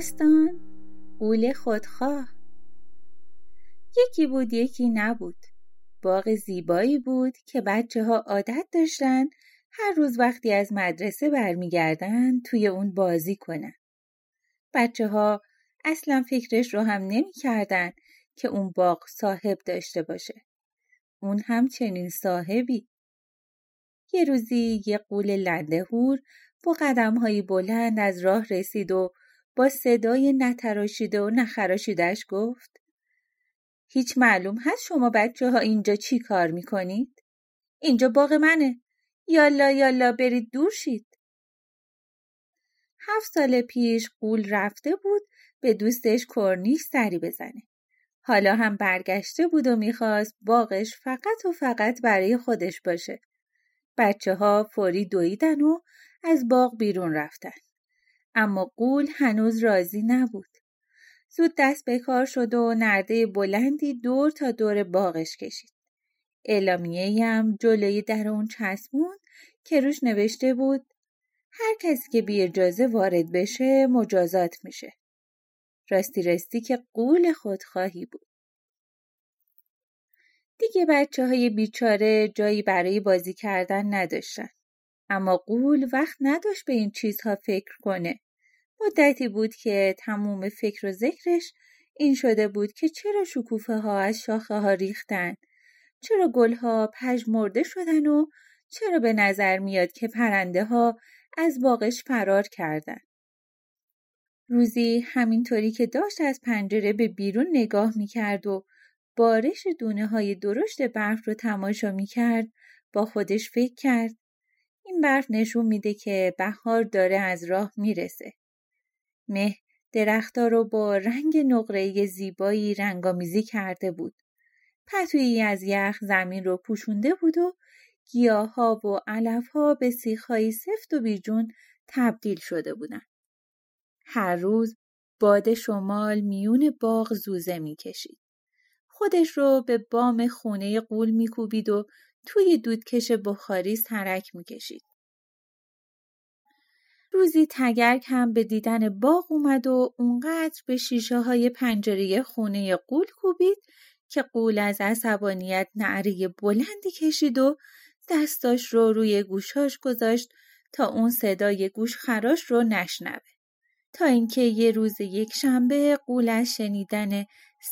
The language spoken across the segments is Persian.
داستان قول خودخواه یکی بود یکی نبود باغ زیبایی بود که بچه ها عادت داشتن هر روز وقتی از مدرسه برمیگردن توی اون بازی کنن. بچه ها اصلا فکرش رو هم نمی کردن که اون باغ صاحب داشته باشه. اون هم چنین صاحبی. یه روزی یه قول لندهور با قدم بلند از راه رسید و با صدای نتراشیده و نخراشیدش گفت هیچ معلوم هست شما بچه ها اینجا چی کار می‌کنید؟ اینجا باغ منه. یالا یالا برید دور شید. هفت سال پیش قول رفته بود به دوستش کرنیش سری بزنه. حالا هم برگشته بود و می‌خواست باغش فقط و فقط برای خودش باشه. بچه ها فوری دویدن و از باغ بیرون رفتن. اما قول هنوز راضی نبود. زود دست به کار شد و نرده بلندی دور تا دور باغش کشید. اعلامیه هم جلوی در اون چسبون که روش نوشته بود هر کسی که بی اجازه وارد بشه مجازات میشه. راستی راستی که قول خودخواهی بود. دیگه بچه های بیچاره جایی برای بازی کردن نداشتن. اما قول وقت نداشت به این چیزها فکر کنه. مدتی بود که تموم فکر و ذکرش این شده بود که چرا شکوفه ها از شاخه ها ریختن؟ چرا گل ها مرده شدن و چرا به نظر میاد که پرنده ها از باغش فرار کردن؟ روزی همینطوری که داشت از پنجره به بیرون نگاه می‌کرد و بارش دونه های درشت برف رو تماشا می‌کرد با خودش فکر کرد. این برف نشون میده که بهار داره از راه می‌رسه. مه درختها رو با رنگ نقره‌ای زیبایی رنگامیزی کرده بود. پتویی از یخ زمین رو پوشونده بود و گیاها و علفها به سیخهایی سفت و بیجون تبدیل شده بودن. هر روز باد شمال میون باغ زوزه می‌کشید. خودش رو به بام خونه قول میکوبید و توی دودکش بخاری سرک می‌کشید. روزی تگرگ هم به دیدن باغ اومد و اونقدر به شیشه های پنجره خونه قول کوبید که قول از عصبانیت نعره بلندی کشید و دستاش رو روی گوشاش گذاشت تا اون صدای گوش خراش رو نشنوه. تا اینکه یه روز یک شنبه قول از شنیدن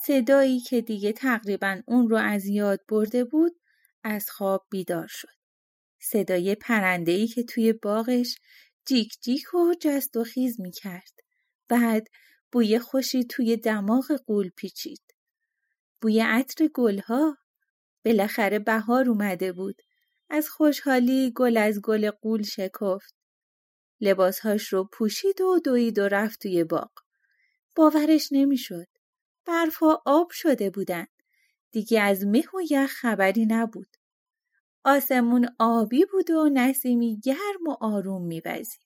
صدایی که دیگه تقریبا اون رو از یاد برده بود از خواب بیدار شد. صدای پرندهی که توی باغش جیک جیک و جست و خیز می کرد. بعد بوی خوشی توی دماغ قول پیچید. بوی عطر گلها. بالاخره بهار اومده بود. از خوشحالی گل از گل قول شکفت. لباسهاش رو پوشید و دوید و رفت توی باغ. باورش نمی‌شد. برفها آب شده بودن. دیگه از مه و یخ خبری نبود. آسمون آبی بود و نسیمی گرم و آروم میوزید.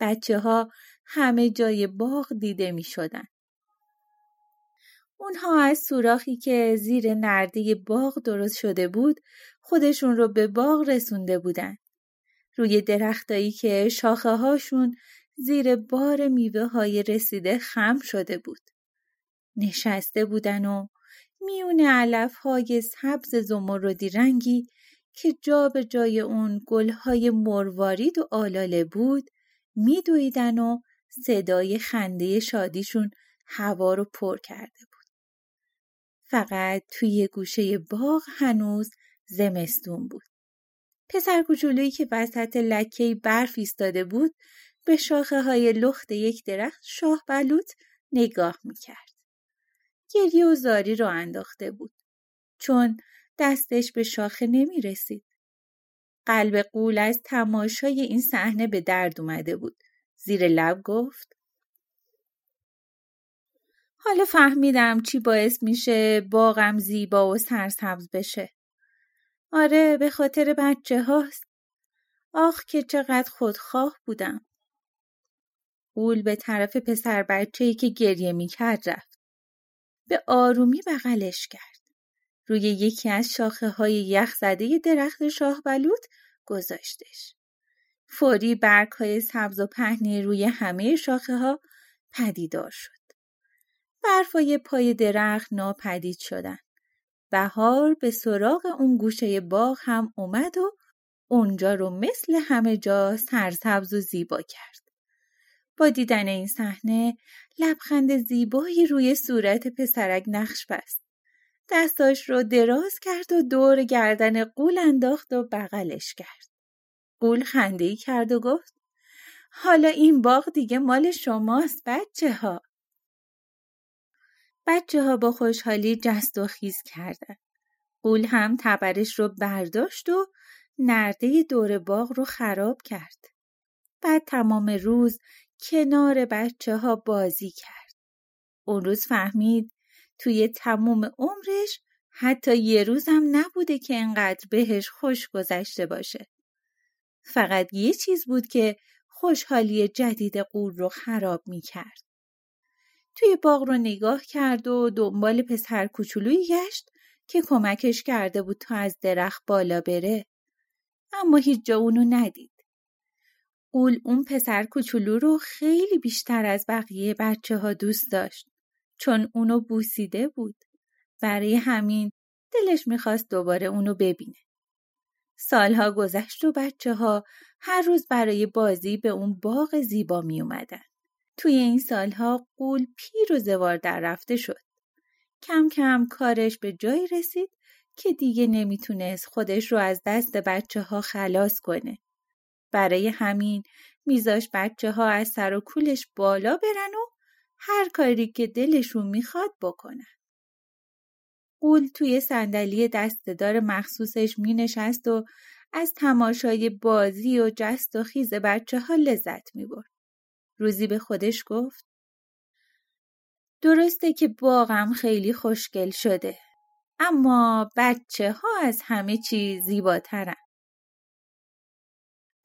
بچه ها همه جای باغ دیده می شدن. اونها از سوراخی که زیر نرده باغ درست شده بود خودشون رو به باغ رسونده بودن. روی درختایی که شاخه هاشون زیر بار میوه های رسیده خم شده بود. نشسته بودن و میون علف های سبز زمردی رنگی که جا به جای اون گلهای مروارید و آلاله بود میدویدن و صدای خنده شادیشون هوا رو پر کرده بود. فقط توی گوشه باغ هنوز زمستون بود. پسر کوچولویی که وسط لکه برف ایستاده بود به شاخه های لخت یک درخت شاه بلوط نگاه می‌کرد. گریه و زاری را انداخته بود چون دستش به شاخه نمی رسید. قلب قول از تماشای این صحنه به درد اومده بود. زیر لب گفت حالا فهمیدم چی باعث میشه باغم زیبا و سرسبز بشه. آره به خاطر بچه هاست. آخ که چقدر خودخواه بودم. قول به طرف پسر بچه که گریه می‌کرد رفت. به آرومی بغلش کرد. روی یکی از شاخه های یخ زده درخت شاه بلوط گذاشتش. فوری برگ های سبز و پهنی روی همه شاخه ها پدیدار شد. برفای پای درخت ناپدید شدن. بهار به سراغ اون گوشه باغ هم اومد و اونجا رو مثل همه جا سرسبز و زیبا کرد. با دیدن این صحنه لبخند زیبایی روی صورت پسرک نقش بست. دستاش رو دراز کرد و دور گردن قول انداخت و بغلش کرد. قول خنده ای کرد و گفت حالا این باغ دیگه مال شماست بچه ها. بچه ها با خوشحالی جست و خیز کردن. قول هم تبرش رو برداشت و نرده دور باغ رو خراب کرد. بعد تمام روز کنار بچه ها بازی کرد. اون روز فهمید توی تموم عمرش حتی یه روزم نبوده که انقدر بهش خوش گذشته باشه. فقط یه چیز بود که خوشحالی جدید قول رو خراب می کرد. توی باغ رو نگاه کرد و دنبال پسر کوچولویی گشت که کمکش کرده بود تا از درخت بالا بره. اما هیچ جا اونو ندید. قول اون پسر کوچولو رو خیلی بیشتر از بقیه بچه ها دوست داشت چون اونو بوسیده بود. برای همین دلش می‌خواست دوباره اونو ببینه. سالها گذشت و بچه ها هر روز برای بازی به اون باغ زیبا می اومدن. توی این سالها قول پیر و زوار در رفته شد. کم کم کارش به جایی رسید که دیگه نمی‌تونست خودش رو از دست بچه ها خلاص کنه. برای همین میذاش بچه ها از سر و کولش بالا برن و هر کاری که دلشون می‌خواد بکنن. قول توی صندلی دستدار مخصوصش می نشست و از تماشای بازی و جست و خیز بچه ها لذت می برد. روزی به خودش گفت درسته که باغم خیلی خوشگل شده اما بچه ها از همه چیز زیباترن.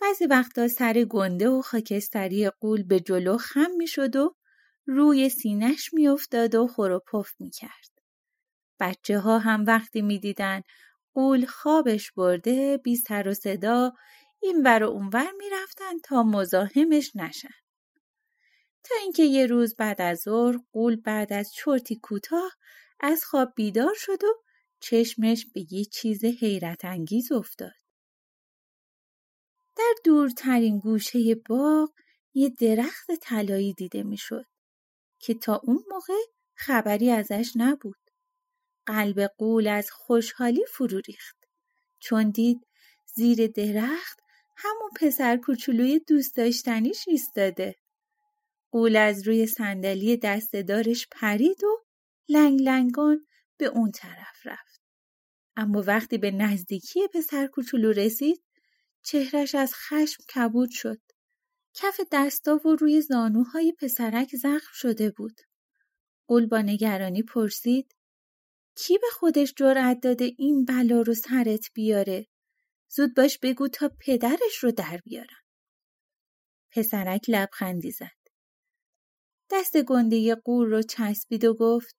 بعضی وقتا سر گنده و خاکستری قول به جلو خم می شد و روی سینش می افتاد و خور و پف می کرد. بچه ها هم وقتی می دیدن قول خوابش برده بی سر و صدا این ور و اونور می رفتن تا مزاحمش نشن. تا اینکه یه روز بعد از ظهر قول بعد از چرتی کوتاه از خواب بیدار شد و چشمش به یه چیز حیرت انگیز افتاد. در دورترین گوشه باغ یه درخت طلایی دیده می‌شد که تا اون موقع خبری ازش نبود. قلب قول از خوشحالی فرو ریخت چون دید زیر درخت همون پسر کوچولوی دوست داشتنیش ایستاده. قول از روی صندلی دستدارش پرید و لنگ لنگان به اون طرف رفت. اما وقتی به نزدیکی پسر کوچولو رسید چهرش از خشم کبود شد. کف دستا و روی زانوهای پسرک زخم شده بود. قول با نگرانی پرسید کی به خودش جرأت داده این بلا رو سرت بیاره؟ زود باش بگو تا پدرش رو در بیارم. پسرک لبخندی زد. دست گنده قور رو چسبید و گفت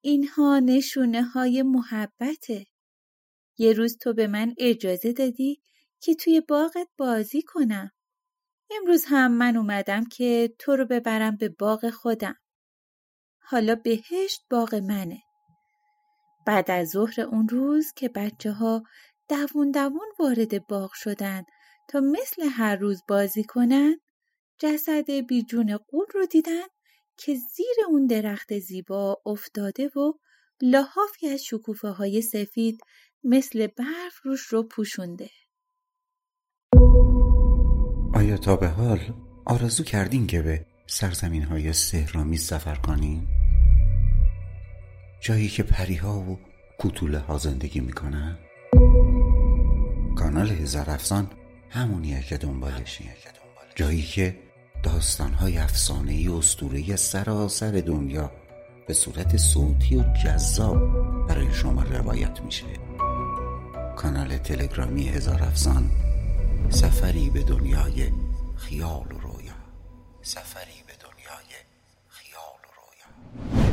اینها نشونه های محبته. یه روز تو به من اجازه دادی که توی باغت بازی کنم. امروز هم من اومدم که تو رو ببرم به باغ خودم. حالا بهشت باغ منه. بعد از ظهر اون روز که بچه ها دوون دوون وارد باغ شدن تا مثل هر روز بازی کنن جسد بیجون قول رو دیدن که زیر اون درخت زیبا افتاده و لحافی از شکوفه های سفید مثل برف روش رو پوشونده آیا تا به حال آرزو کردین که به سرزمین های سهرامی سفر کنین؟ جایی که پریها و کوتوله ها زندگی می‌کنن؟ کانال هزار افسان همونیه که دنبالشی جایی که داستان های افسانه ای اسطوره سراسر دنیا به صورت صوتی و جذاب برای شما روایت میشه کانال تلگرامی هزار افسان سفری به دنیای خیال و رویا. سفری به دنیای خیال و رویا.